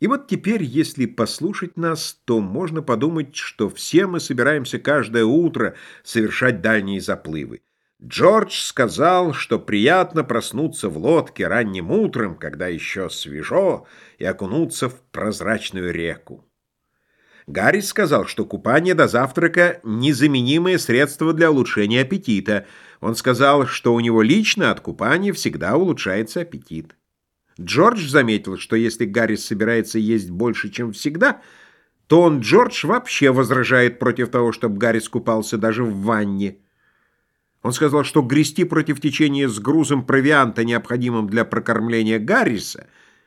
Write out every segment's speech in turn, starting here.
И вот теперь, если послушать нас, то можно подумать, что все мы собираемся каждое утро совершать дальние заплывы. Джордж сказал, что приятно проснуться в лодке ранним утром, когда еще свежо, и окунуться в прозрачную реку. Гарри сказал, что купание до завтрака – незаменимое средство для улучшения аппетита. Он сказал, что у него лично от купания всегда улучшается аппетит. Джордж заметил, что если Гарри собирается есть больше, чем всегда, то он, Джордж, вообще возражает против того, чтобы Гарри скупался даже в ванне. Он сказал, что грести против течения с грузом провианта, необходимым для прокормления Гарриса,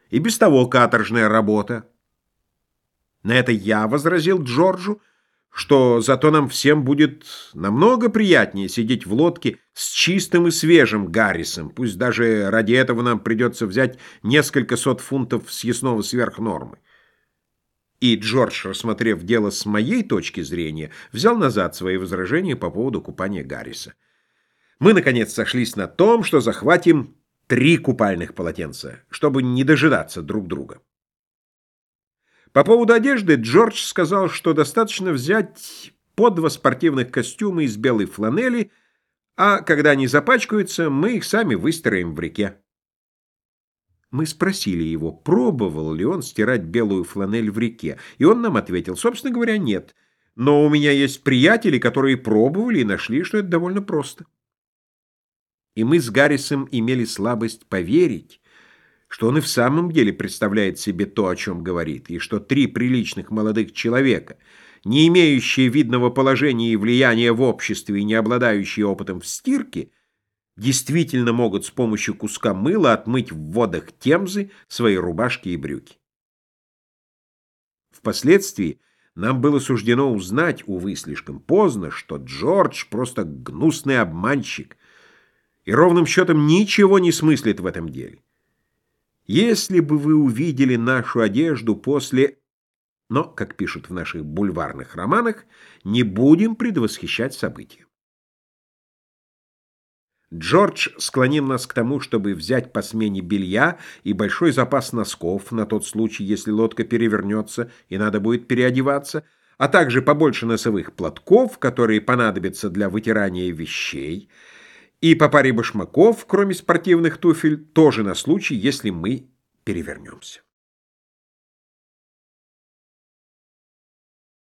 и без того каторжная работа. На это я возразил Джорджу, что зато нам всем будет намного приятнее сидеть в лодке с чистым и свежим Гаррисом, пусть даже ради этого нам придется взять несколько сот фунтов съестного сверх нормы. И Джордж, рассмотрев дело с моей точки зрения, взял назад свои возражения по поводу купания Гарриса. Мы, наконец, сошлись на том, что захватим три купальных полотенца, чтобы не дожидаться друг друга. По поводу одежды Джордж сказал, что достаточно взять по два спортивных костюма из белой фланели, а когда они запачкаются, мы их сами выстираем в реке. Мы спросили его, пробовал ли он стирать белую фланель в реке, и он нам ответил, собственно говоря, нет. Но у меня есть приятели, которые пробовали и нашли, что это довольно просто. И мы с Гаррисом имели слабость поверить, что он и в самом деле представляет себе то, о чем говорит, и что три приличных молодых человека, не имеющие видного положения и влияния в обществе и не обладающие опытом в стирке, действительно могут с помощью куска мыла отмыть в водах Темзы свои рубашки и брюки. Впоследствии нам было суждено узнать, увы, слишком поздно, что Джордж просто гнусный обманщик и ровным счетом ничего не смыслит в этом деле. Если бы вы увидели нашу одежду после... Но, как пишут в наших бульварных романах, не будем предвосхищать события. Джордж склонил нас к тому, чтобы взять по смене белья и большой запас носков на тот случай, если лодка перевернется и надо будет переодеваться, а также побольше носовых платков, которые понадобятся для вытирания вещей, и по паре башмаков, кроме спортивных туфель, тоже на случай, если мы перевернемся.